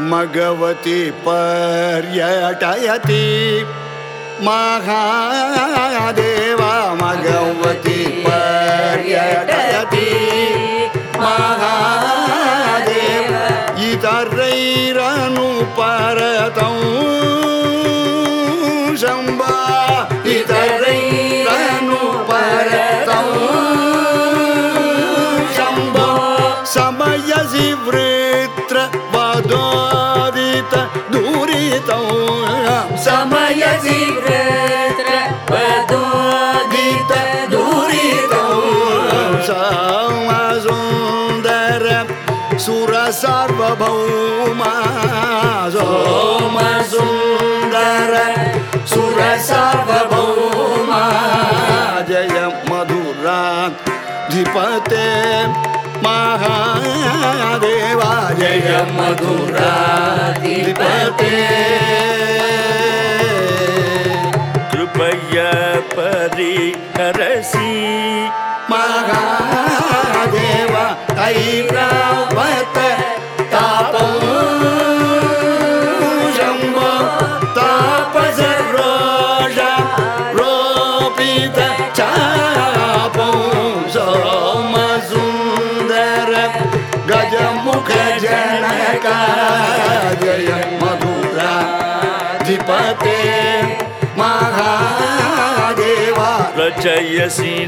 मगवती पर्यटयति। महादेवा मगवती पर्यटयति। महादेव। इतरैरनु सार्वभौमा सोमसुन्दर सुर सार्वभौमा जय मधुरा धिपते महादेवा जय मधुरा परिहरसि महादेव ऐरावत तापं शम्भो तापसरोष रोपित चापं सोमसुन्दर गजमुख जनका जय मधुरा धिपते महादेवा रचयसि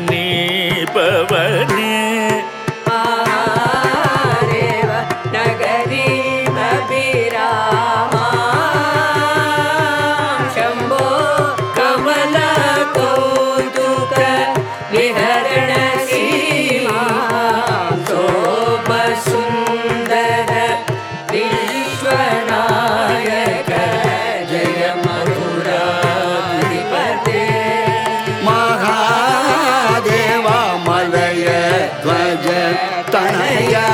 तनया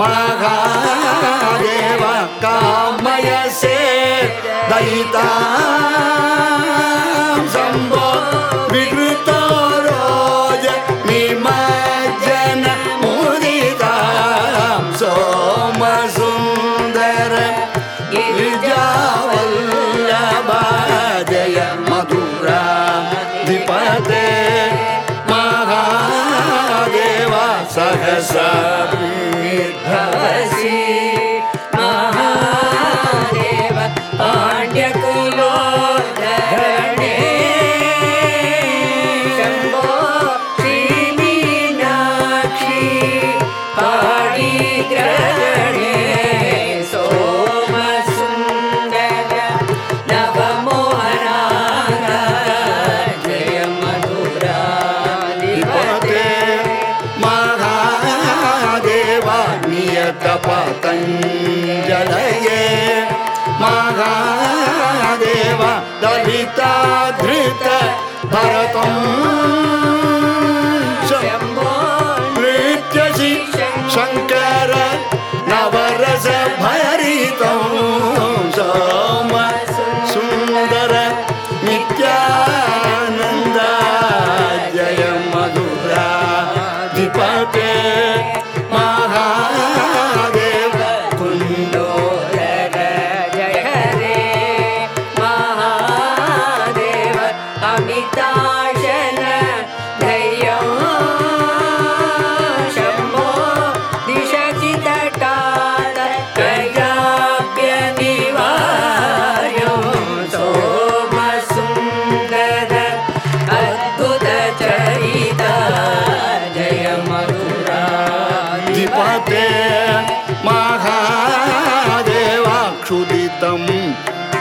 महादेवा कामय से दयिता शम्भो विकृतो पतञ्जलये महादेवा ललिता धृत भरतं नृत्यसि शङ्कर नवरस भरितं सोम सुन्दर नित्यानन्द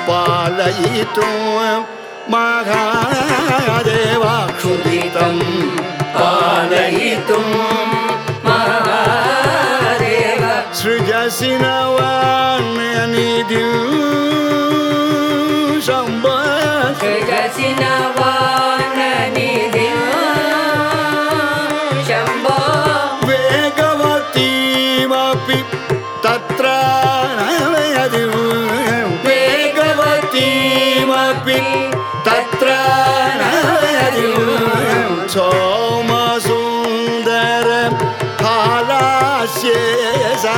पालयितुं महादेवा क्षुदितं पालयितुं महादेव सृजसि नवान्यनिधिं शम्भ सृजसि नवाननिधिं तत्र नवयदि सोमसुन्दर हालास्ये सा